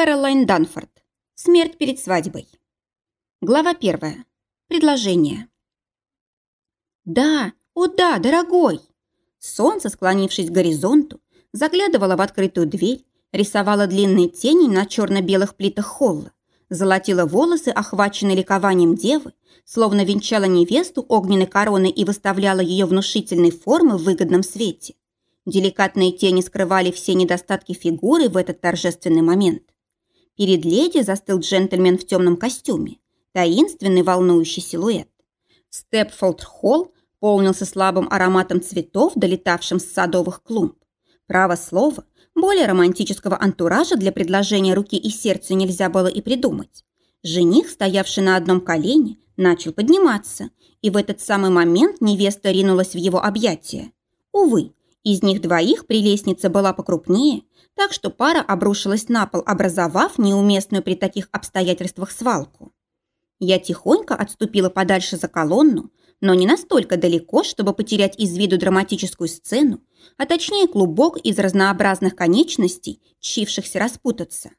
Кэролайн Данфорд. Смерть перед свадьбой. Глава первая. Предложение. «Да, о да, дорогой!» Солнце, склонившись к горизонту, заглядывало в открытую дверь, рисовало длинные тени на черно-белых плитах холла, золотило волосы, охваченные ликованием девы, словно венчала невесту огненной короной и выставляла ее внушительной формы в выгодном свете. Деликатные тени скрывали все недостатки фигуры в этот торжественный момент. Перед леди застыл джентльмен в темном костюме, таинственный волнующий силуэт. Степфолд-холл полнился слабым ароматом цветов, долетавшим с садовых клумб. Право слово, более романтического антуража для предложения руки и сердца нельзя было и придумать. Жених, стоявший на одном колене, начал подниматься, и в этот самый момент невеста ринулась в его объятия. Увы, из них двоих прелестница была покрупнее, так что пара обрушилась на пол, образовав неуместную при таких обстоятельствах свалку. Я тихонько отступила подальше за колонну, но не настолько далеко, чтобы потерять из виду драматическую сцену, а точнее клубок из разнообразных конечностей, чившихся распутаться.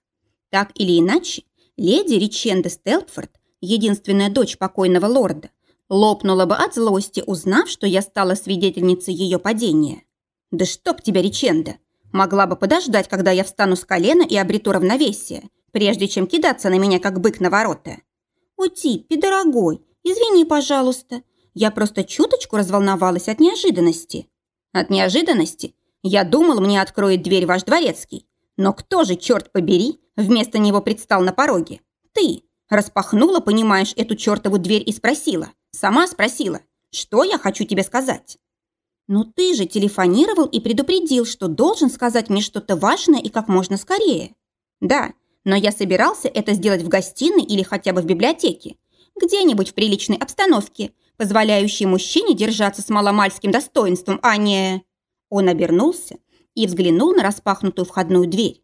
Так или иначе, леди Риченда Стелпфорд, единственная дочь покойного лорда, лопнула бы от злости, узнав, что я стала свидетельницей ее падения. «Да чтоб тебя, Риченда! Могла бы подождать, когда я встану с колена и обрету равновесие, прежде чем кидаться на меня, как бык на ворота». «О, Типпи, дорогой, извини, пожалуйста. Я просто чуточку разволновалась от неожиданности». «От неожиданности? Я думал, мне откроет дверь ваш дворецкий. Но кто же, черт побери, вместо него предстал на пороге? Ты!» Распахнула, понимаешь, эту чертову дверь и спросила. Сама спросила, что я хочу тебе сказать. «Но ты же телефонировал и предупредил, что должен сказать мне что-то важное и как можно скорее». «Да, но я собирался это сделать в гостиной или хотя бы в библиотеке. Где-нибудь в приличной обстановке, позволяющей мужчине держаться с маломальским достоинством, а не...» Он обернулся и взглянул на распахнутую входную дверь.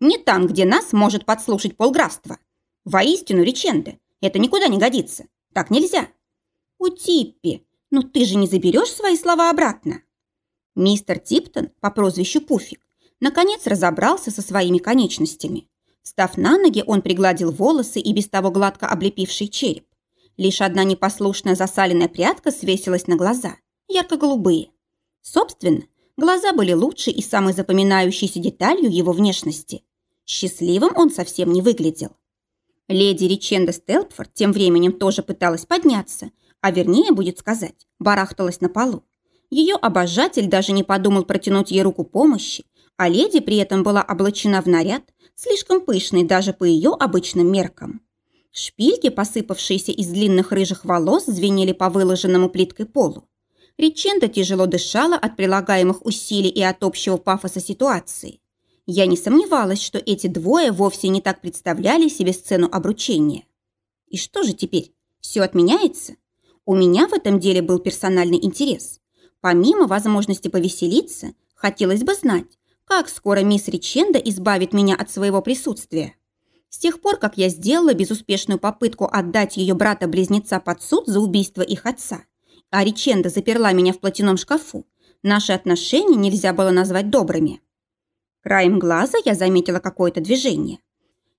«Не там, где нас может подслушать полграфства. Воистину, Риченда, это никуда не годится. Так нельзя». «У Типпи, «Но ты же не заберешь свои слова обратно?» Мистер Типтон по прозвищу Пуфик наконец разобрался со своими конечностями. Став на ноги, он пригладил волосы и без того гладко облепивший череп. Лишь одна непослушная засаленная прядка свесилась на глаза, ярко-голубые. Собственно, глаза были лучшей и самой запоминающейся деталью его внешности. Счастливым он совсем не выглядел. Леди Риченда Стелпфорд тем временем тоже пыталась подняться – а вернее будет сказать, барахталась на полу. Ее обожатель даже не подумал протянуть ей руку помощи, а леди при этом была облачена в наряд, слишком пышный даже по ее обычным меркам. Шпильки, посыпавшиеся из длинных рыжих волос, звенели по выложенному плиткой полу. Риченда тяжело дышала от прилагаемых усилий и от общего пафоса ситуации. Я не сомневалась, что эти двое вовсе не так представляли себе сцену обручения. И что же теперь? Все отменяется? У меня в этом деле был персональный интерес. Помимо возможности повеселиться, хотелось бы знать, как скоро мисс Риченда избавит меня от своего присутствия. С тех пор, как я сделала безуспешную попытку отдать ее брата-близнеца под суд за убийство их отца, а Риченда заперла меня в платяном шкафу, наши отношения нельзя было назвать добрыми. Краем глаза я заметила какое-то движение.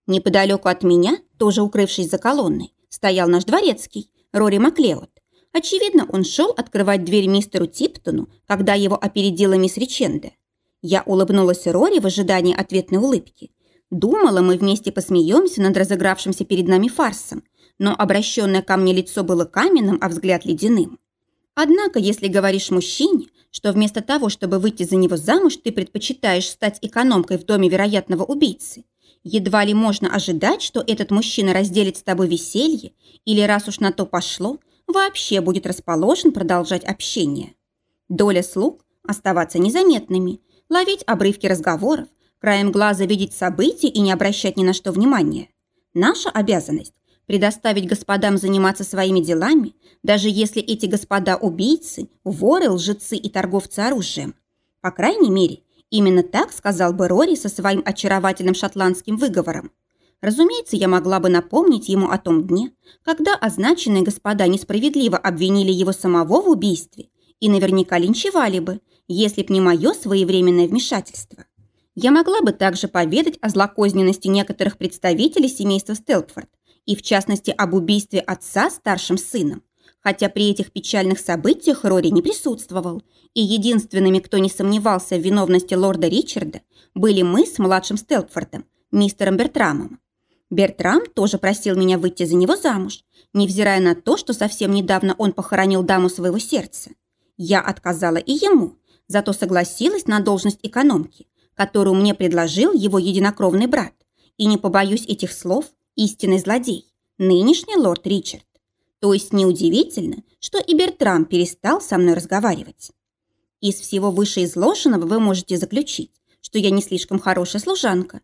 Неподалеку от меня, тоже укрывшись за колонной, стоял наш дворецкий, Рори Маклеод. Очевидно, он шел открывать дверь мистеру Типтону, когда его опередила мисс Риченде. Я улыбнулась Рори в ожидании ответной улыбки. Думала, мы вместе посмеемся над разыгравшимся перед нами фарсом, но обращенное ко мне лицо было каменным, а взгляд ледяным. Однако, если говоришь мужчине, что вместо того, чтобы выйти за него замуж, ты предпочитаешь стать экономкой в доме вероятного убийцы, едва ли можно ожидать, что этот мужчина разделит с тобой веселье, или раз уж на то пошло, вообще будет расположен продолжать общение. Доля слуг – оставаться незаметными, ловить обрывки разговоров, краем глаза видеть события и не обращать ни на что внимания. Наша обязанность – предоставить господам заниматься своими делами, даже если эти господа – убийцы, воры, лжецы и торговцы оружием. По крайней мере, именно так сказал бы Рори со своим очаровательным шотландским выговором. Разумеется, я могла бы напомнить ему о том дне, когда означенные господа несправедливо обвинили его самого в убийстве и наверняка линчевали бы, если б не мое своевременное вмешательство. Я могла бы также поведать о злокозненности некоторых представителей семейства Стелпфорд и, в частности, об убийстве отца старшим сыном, хотя при этих печальных событиях Рори не присутствовал, и единственными, кто не сомневался в виновности лорда Ричарда, были мы с младшим Стелпфордом, мистером Бертрамом. Бертрам тоже просил меня выйти за него замуж, невзирая на то, что совсем недавно он похоронил даму своего сердца. Я отказала и ему, зато согласилась на должность экономки, которую мне предложил его единокровный брат, и не побоюсь этих слов, истинный злодей, нынешний лорд Ричард. То есть неудивительно, что и Бертрам перестал со мной разговаривать. Из всего вышеизложенного вы можете заключить, что я не слишком хорошая служанка.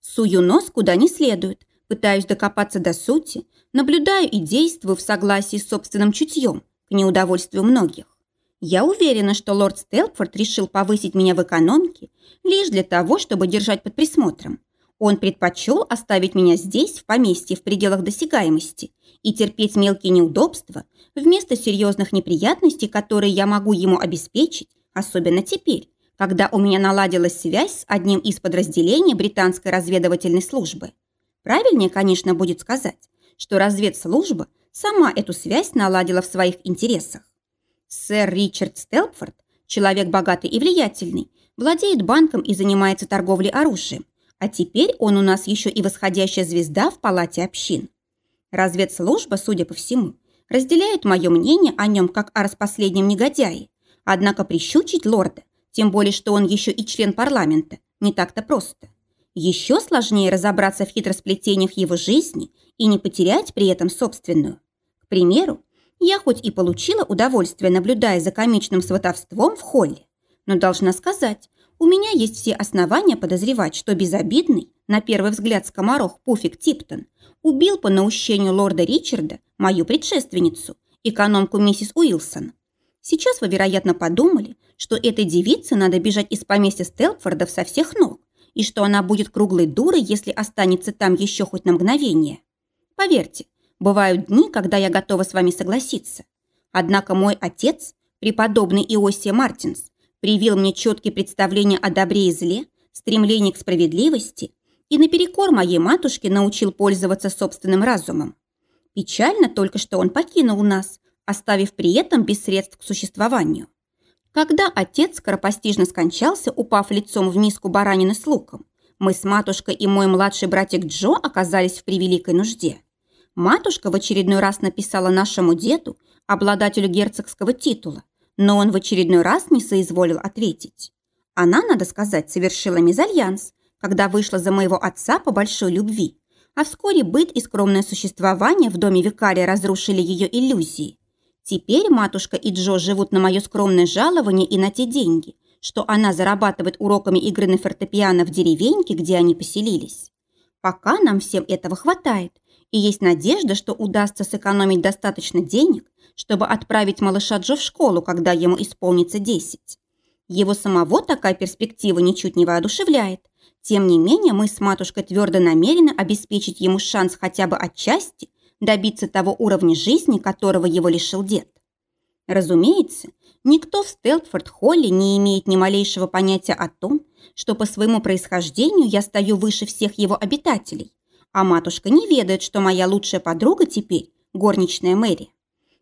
Сую нос куда не следует, пытаюсь докопаться до сути, наблюдаю и действую в согласии с собственным чутьем, к неудовольствию многих. Я уверена, что лорд Стелпфорд решил повысить меня в экономике лишь для того, чтобы держать под присмотром. Он предпочел оставить меня здесь, в поместье, в пределах досягаемости, и терпеть мелкие неудобства вместо серьезных неприятностей, которые я могу ему обеспечить, особенно теперь, когда у меня наладилась связь с одним из подразделений британской разведывательной службы. Правильнее, конечно, будет сказать, что разведслужба сама эту связь наладила в своих интересах. Сэр Ричард Стелпфорд, человек богатый и влиятельный, владеет банком и занимается торговлей оружием, а теперь он у нас еще и восходящая звезда в палате общин. Разведслужба, судя по всему, разделяет мое мнение о нем как о распоследнем негодяе, однако прищучить лорда, тем более что он еще и член парламента, не так-то просто. Еще сложнее разобраться в хитросплетениях его жизни и не потерять при этом собственную. К примеру, я хоть и получила удовольствие, наблюдая за комичным сватовством в холле, но должна сказать, у меня есть все основания подозревать, что безобидный, на первый взгляд скоморох Пуфик Типтон, убил по наущению лорда Ричарда мою предшественницу, экономку миссис Уилсон. Сейчас вы, вероятно, подумали, что этой девице надо бежать из поместья Стелпфордов со всех ног, и что она будет круглой дурой, если останется там еще хоть на мгновение. Поверьте, Бывают дни, когда я готова с вами согласиться. Однако мой отец, преподобный Иосия Мартинс, привил мне четкие представления о добре и зле, стремлении к справедливости и наперекор моей матушке научил пользоваться собственным разумом. Печально только, что он покинул нас, оставив при этом без средств к существованию. Когда отец скоропостижно скончался, упав лицом в миску баранины с луком, мы с матушкой и мой младший братик Джо оказались в превеликой нужде. Матушка в очередной раз написала нашему деду, обладателю герцогского титула, но он в очередной раз не соизволил ответить. Она, надо сказать, совершила мезальянс, когда вышла за моего отца по большой любви, а вскоре быт и скромное существование в доме викария разрушили ее иллюзии. Теперь матушка и Джо живут на мое скромное жалование и на те деньги, что она зарабатывает уроками игры на фортепиано в деревеньке, где они поселились. Пока нам всем этого хватает, и есть надежда, что удастся сэкономить достаточно денег, чтобы отправить малыша Джо в школу, когда ему исполнится 10. Его самого такая перспектива ничуть не воодушевляет. Тем не менее, мы с матушкой твердо намерены обеспечить ему шанс хотя бы отчасти добиться того уровня жизни, которого его лишил дед. Разумеется, никто в Стелтфорд-Холле не имеет ни малейшего понятия о том, что по своему происхождению я стою выше всех его обитателей, а матушка не ведает, что моя лучшая подруга теперь горничная Мэри.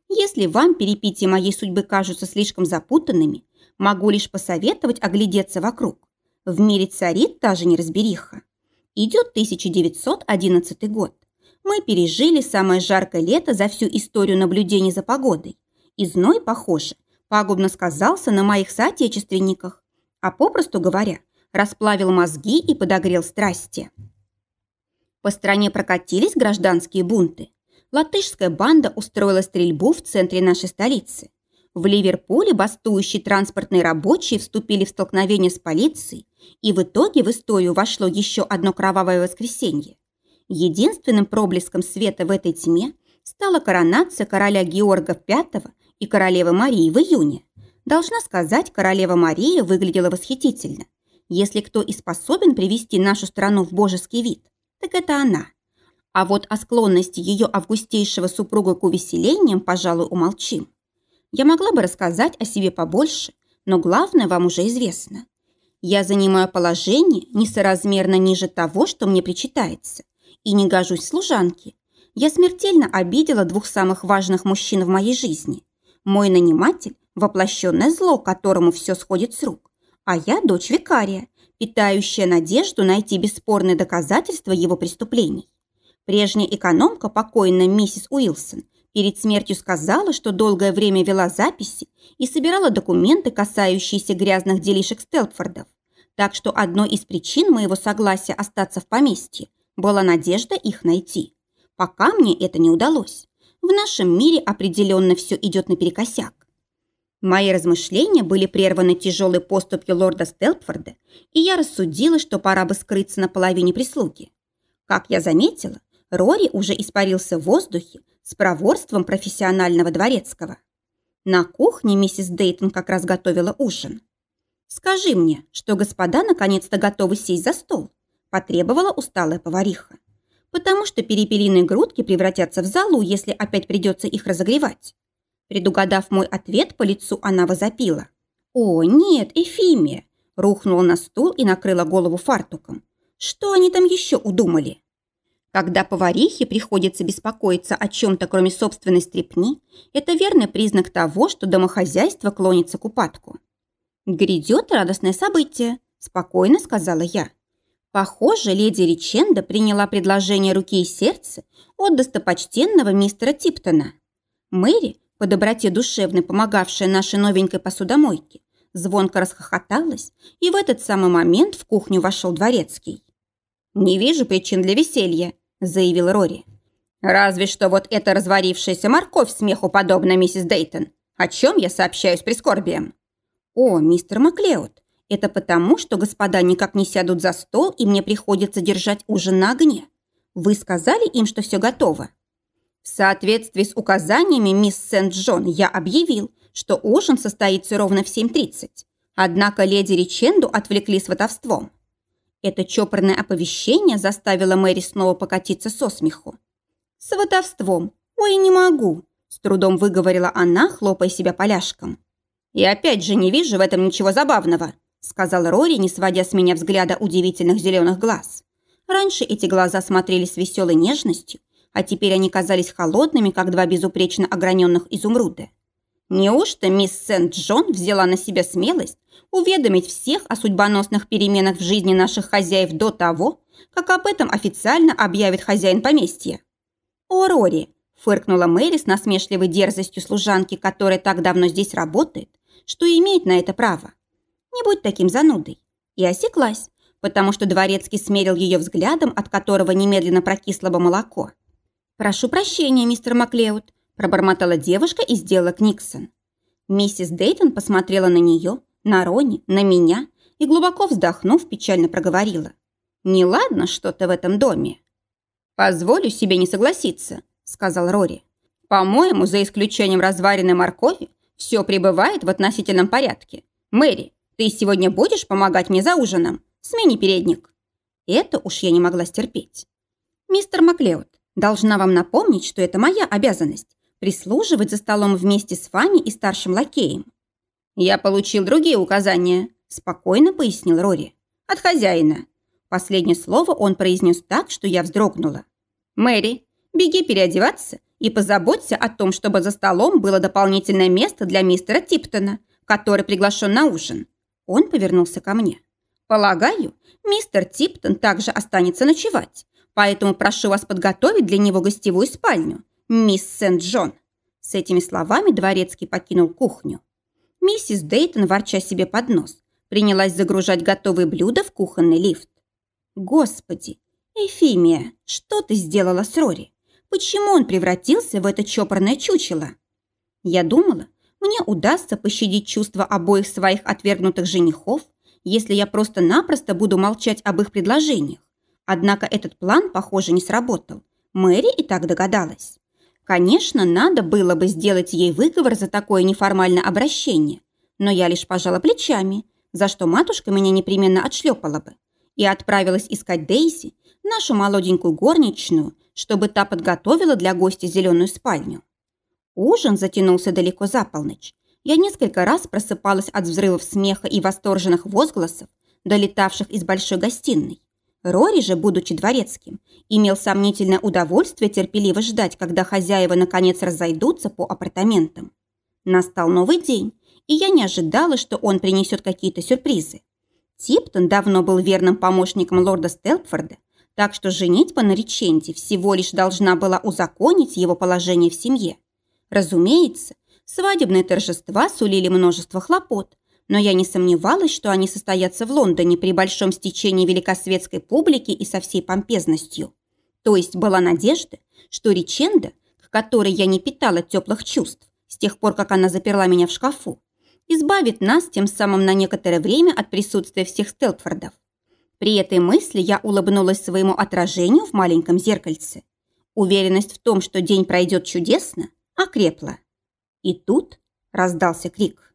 Если вам перепития моей судьбы кажутся слишком запутанными, могу лишь посоветовать оглядеться вокруг. В мире царит та же неразбериха. Идет 1911 год. Мы пережили самое жаркое лето за всю историю наблюдений за погодой. И зной, похоже, пагубно сказался на моих соотечественниках, а попросту говоря, расплавил мозги и подогрел страсти. По стране прокатились гражданские бунты. Латышская банда устроила стрельбу в центре нашей столицы. В Ливерпуле бастующие транспортные рабочие вступили в столкновение с полицией, и в итоге в историю вошло еще одно кровавое воскресенье. Единственным проблеском света в этой тьме стала коронация короля Георга V и королевы Марии в июне. Должна сказать, королева Мария выглядела восхитительно. Если кто и способен привести нашу страну в божеский вид, так это она. А вот о склонности ее августейшего супруга к увеселениям, пожалуй, умолчим. Я могла бы рассказать о себе побольше, но главное вам уже известно. Я занимаю положение несоразмерно ниже того, что мне причитается, и не гожусь служанке. Я смертельно обидела двух самых важных мужчин в моей жизни. Мой наниматель – воплощенное зло, которому все сходит с рук, а я – дочь викария, питающая надежду найти бесспорные доказательства его преступлений. Прежняя экономка, покойная миссис Уилсон, перед смертью сказала, что долгое время вела записи и собирала документы, касающиеся грязных делишек Стелпфордов. Так что одной из причин моего согласия остаться в поместье была надежда их найти. Пока мне это не удалось. В нашем мире определенно все идет наперекосяк. Мои размышления были прерваны тяжелой поступью лорда Стелпфорда, и я рассудила, что пора бы скрыться на половине прислуги. Как я заметила, Рори уже испарился в воздухе с проворством профессионального дворецкого. На кухне миссис Дейтон как раз готовила ужин. «Скажи мне, что господа наконец-то готовы сесть за стол», потребовала усталая повариха. «Потому что перепелиные грудки превратятся в залу, если опять придется их разогревать». Предугадав мой ответ, по лицу она возопила. «О, нет, Эфимия!» Рухнула на стул и накрыла голову фартуком. «Что они там еще удумали?» Когда поварихе приходится беспокоиться о чем-то, кроме собственной стрепни, это верный признак того, что домохозяйство клонится к упадку. «Грядет радостное событие», – спокойно сказала я. Похоже, леди Риченда приняла предложение руки и сердца от достопочтенного мистера Типтона. Мэри, по доброте душевной помогавшая нашей новенькой посудомойке, звонко расхохоталась, и в этот самый момент в кухню вошел дворецкий. «Не вижу причин для веселья», – заявил Рори. «Разве что вот эта разварившаяся морковь смеху подобна, миссис Дейтон, о чем я сообщаю с прискорбием». «О, мистер Маклеод, это потому, что господа никак не сядут за стол, и мне приходится держать ужин на огне. Вы сказали им, что все готово?» В соответствии с указаниями мисс Сент-Джон я объявил, что ужин состоится ровно в 7.30. Однако леди Риченду отвлекли сватовством. Это чопорное оповещение заставило Мэри снова покатиться со смеху. «Сватовством? Ой, не могу!» С трудом выговорила она, хлопая себя поляшком. «И опять же не вижу в этом ничего забавного», сказал Рори, не сводя с меня взгляда удивительных зеленых глаз. Раньше эти глаза смотрели с веселой нежностью, а теперь они казались холодными, как два безупречно ограненных изумруда. Неужто мисс Сент-Джон взяла на себя смелость уведомить всех о судьбоносных переменах в жизни наших хозяев до того, как об этом официально объявит хозяин поместья? «О, Рори!» – фыркнула Мэри с насмешливой дерзостью служанки, которая так давно здесь работает, что имеет на это право. «Не будь таким занудой!» И осеклась, потому что дворецкий смерил ее взглядом, от которого немедленно прокисло бы молоко. «Прошу прощения, мистер Маклеуд», пробормотала девушка и сделала Книксон. Миссис Дейтон посмотрела на нее, на Рони, на меня и, глубоко вздохнув, печально проговорила. «Неладно что-то в этом доме». «Позволю себе не согласиться», — сказал Рори. «По-моему, за исключением разваренной моркови, все пребывает в относительном порядке. Мэри, ты сегодня будешь помогать мне за ужином? Смени передник». Это уж я не могла стерпеть. «Мистер Маклеод, должна вам напомнить, что это моя обязанность прислуживать за столом вместе с вами и старшим лакеем. «Я получил другие указания», – спокойно пояснил Рори. «От хозяина». Последнее слово он произнес так, что я вздрогнула. «Мэри, беги переодеваться и позаботься о том, чтобы за столом было дополнительное место для мистера Типтона, который приглашен на ужин». Он повернулся ко мне. «Полагаю, мистер Типтон также останется ночевать, поэтому прошу вас подготовить для него гостевую спальню мисс Сент-Джон». С этими словами дворецкий покинул кухню. Миссис Дейтон, ворча себе под нос, принялась загружать готовые блюда в кухонный лифт. «Господи! Эфимия, что ты сделала с Рори? Почему он превратился в это чопорное чучело?» Я думала, мне удастся пощадить чувства обоих своих отвергнутых женихов, если я просто-напросто буду молчать об их предложениях. Однако этот план, похоже, не сработал. Мэри и так догадалась. Конечно, надо было бы сделать ей выговор за такое неформальное обращение, но я лишь пожала плечами, за что матушка меня непременно отшлепала бы, и отправилась искать Дейзи, нашу молоденькую горничную, чтобы та подготовила для гостя зеленую спальню. Ужин затянулся далеко за полночь. Я несколько раз просыпалась от взрывов смеха и восторженных возгласов, долетавших из большой гостиной. Рори же, будучи дворецким, имел сомнительное удовольствие терпеливо ждать, когда хозяева наконец разойдутся по апартаментам. Настал новый день, и я не ожидала, что он принесет какие-то сюрпризы. Типтон давно был верным помощником лорда Стелпфорда, так что женитьба на Риченде всего лишь должна была узаконить его положение в семье. Разумеется, свадебные торжества сулили множество хлопот, но я не сомневалась, что они состоятся в Лондоне при большом стечении великосветской публики и со всей помпезностью. То есть была надежда, что Риченда, к которой я не питала теплых чувств с тех пор, как она заперла меня в шкафу, избавит нас тем самым на некоторое время от присутствия всех Стелтфордов. При этой мысли я улыбнулась своему отражению в маленьком зеркальце. Уверенность в том, что день пройдет чудесно, окрепла. И тут раздался крик.